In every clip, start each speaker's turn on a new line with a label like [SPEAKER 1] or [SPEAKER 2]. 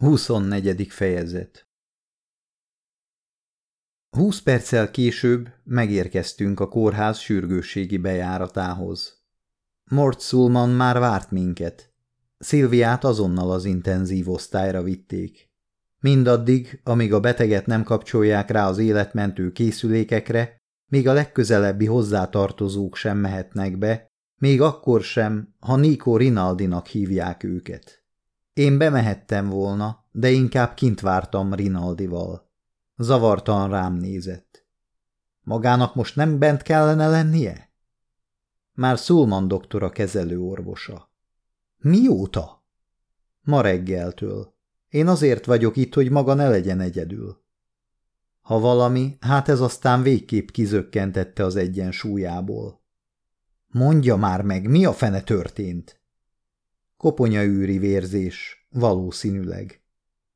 [SPEAKER 1] 24. fejezet Húsz perccel később megérkeztünk a kórház sürgősségi bejáratához. Mort Sulman már várt minket. Szilviát azonnal az intenzív osztályra vitték. Mindaddig, amíg a beteget nem kapcsolják rá az életmentő készülékekre, még a legközelebbi hozzátartozók sem mehetnek be, még akkor sem, ha Nico Rinaldinak hívják őket. Én bemehettem volna, de inkább kint vártam Rinaldival. Zavartan rám nézett. Magának most nem bent kellene lennie? Már Szulman doktor a kezelő orvosa. Mióta? Ma reggeltől. Én azért vagyok itt, hogy maga ne legyen egyedül. Ha valami, hát ez aztán végképp kizökkentette az egyensúlyából. Mondja már meg, mi a fene történt? Koponyaűri vérzés, valószínűleg.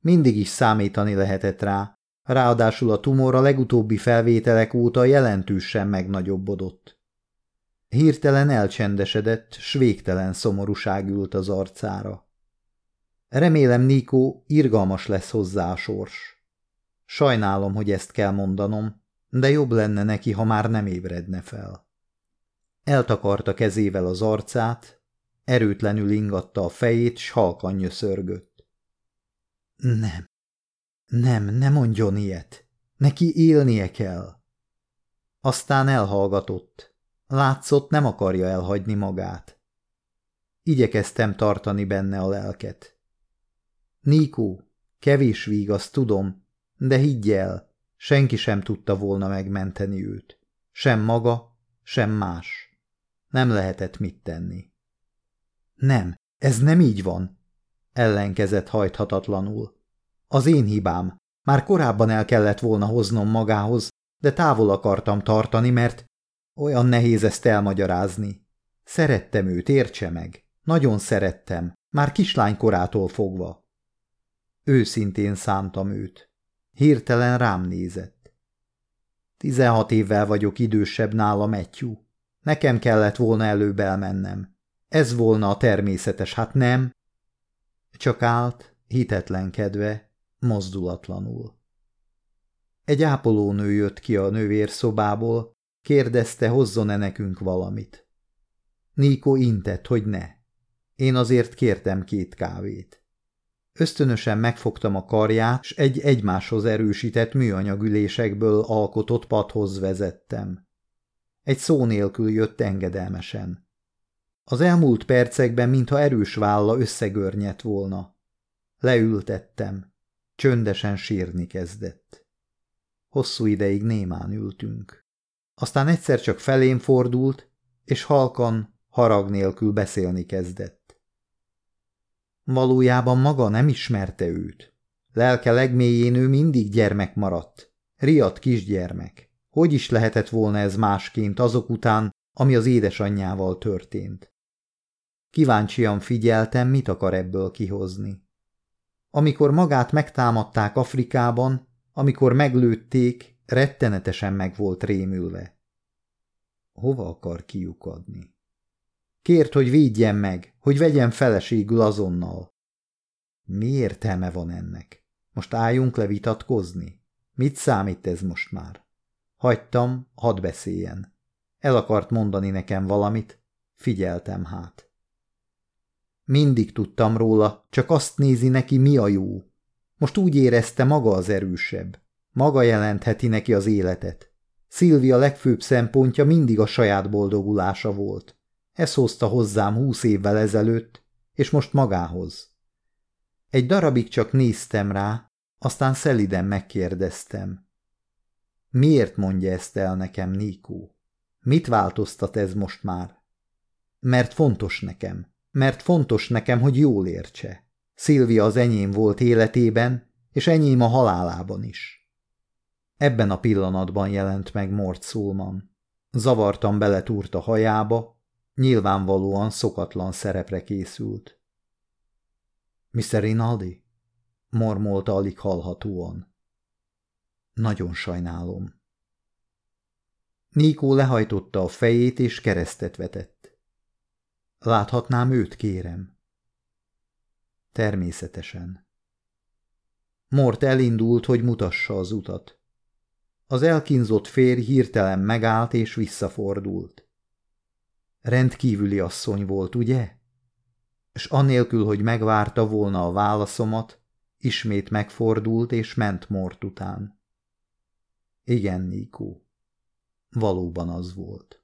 [SPEAKER 1] Mindig is számítani lehetett rá, ráadásul a tumor a legutóbbi felvételek óta jelentősen megnagyobbodott. Hirtelen elcsendesedett, s végtelen szomorúság ült az arcára. Remélem, Nikó, irgalmas lesz hozzá a sors. Sajnálom, hogy ezt kell mondanom, de jobb lenne neki, ha már nem ébredne fel. Eltakarta kezével az arcát, Erőtlenül ingatta a fejét, s halkan nyöszörgött. Nem, nem, ne mondjon ilyet. Neki élnie kell. Aztán elhallgatott. Látszott, nem akarja elhagyni magát. Igyekeztem tartani benne a lelket. Nikó, kevés víg, azt tudom, de higgy el, senki sem tudta volna megmenteni őt. Sem maga, sem más. Nem lehetett mit tenni. Nem, ez nem így van, ellenkezett hajthatatlanul. Az én hibám. Már korábban el kellett volna hoznom magához, de távol akartam tartani, mert olyan nehéz ezt elmagyarázni. Szerettem őt, értse meg. Nagyon szerettem, már kislány korától fogva. Őszintén szántam őt. Hirtelen rám nézett. Tizenhat évvel vagyok idősebb nála Matthew. Nekem kellett volna előbb elmennem. Ez volna a természetes, hát nem? Csak állt, hitetlenkedve, mozdulatlanul. Egy ápolónő jött ki a nővér szobából, kérdezte, hozzon-e nekünk valamit. Níko intett, hogy ne. Én azért kértem két kávét. Ösztönösen megfogtam a karját, s egy egymáshoz erősített műanyagülésekből alkotott padhoz vezettem. Egy szó nélkül jött engedelmesen. Az elmúlt percekben, mintha erős válla összegörnyet volna. Leültettem. Csöndesen sírni kezdett. Hosszú ideig némán ültünk. Aztán egyszer csak felém fordult, és halkan, harag nélkül beszélni kezdett. Valójában maga nem ismerte őt. Lelke legmélyén ő mindig gyermek maradt. Riadt kisgyermek. Hogy is lehetett volna ez másként azok után, ami az édesanyjával történt? Kíváncsian figyeltem, mit akar ebből kihozni. Amikor magát megtámadták Afrikában, amikor meglőtték, rettenetesen meg volt rémülve. Hova akar kiukadni? Kért, hogy védjen meg, hogy vegyen feleségül azonnal. Mi értelme van ennek? Most álljunk le vitatkozni? Mit számít ez most már? Hagytam, hadd beszéljen. El akart mondani nekem valamit, figyeltem hát. Mindig tudtam róla, csak azt nézi neki, mi a jó. Most úgy érezte maga az erősebb. Maga jelentheti neki az életet. Szilvia legfőbb szempontja mindig a saját boldogulása volt. Ez hozta hozzám húsz évvel ezelőtt, és most magához. Egy darabig csak néztem rá, aztán szeliden megkérdeztem. Miért mondja ezt el nekem, Nikó? Mit változtat ez most már? Mert fontos nekem mert fontos nekem, hogy jól értse. Szilvia az enyém volt életében, és enyém a halálában is. Ebben a pillanatban jelent meg Mort Szulman. Zavartan beletúrt a hajába, nyilvánvalóan szokatlan szerepre készült. Mr. Rinaldi? mormolta alig hallhatóan. Nagyon sajnálom. Níkó lehajtotta a fejét és keresztet vetett. Láthatnám őt, kérem? Természetesen. Mort elindult, hogy mutassa az utat. Az elkínzott férj hirtelen megállt és visszafordult. Rendkívüli asszony volt, ugye? És anélkül, hogy megvárta volna a válaszomat, ismét megfordult és ment Mort után. Igen, Nikó. Valóban az volt.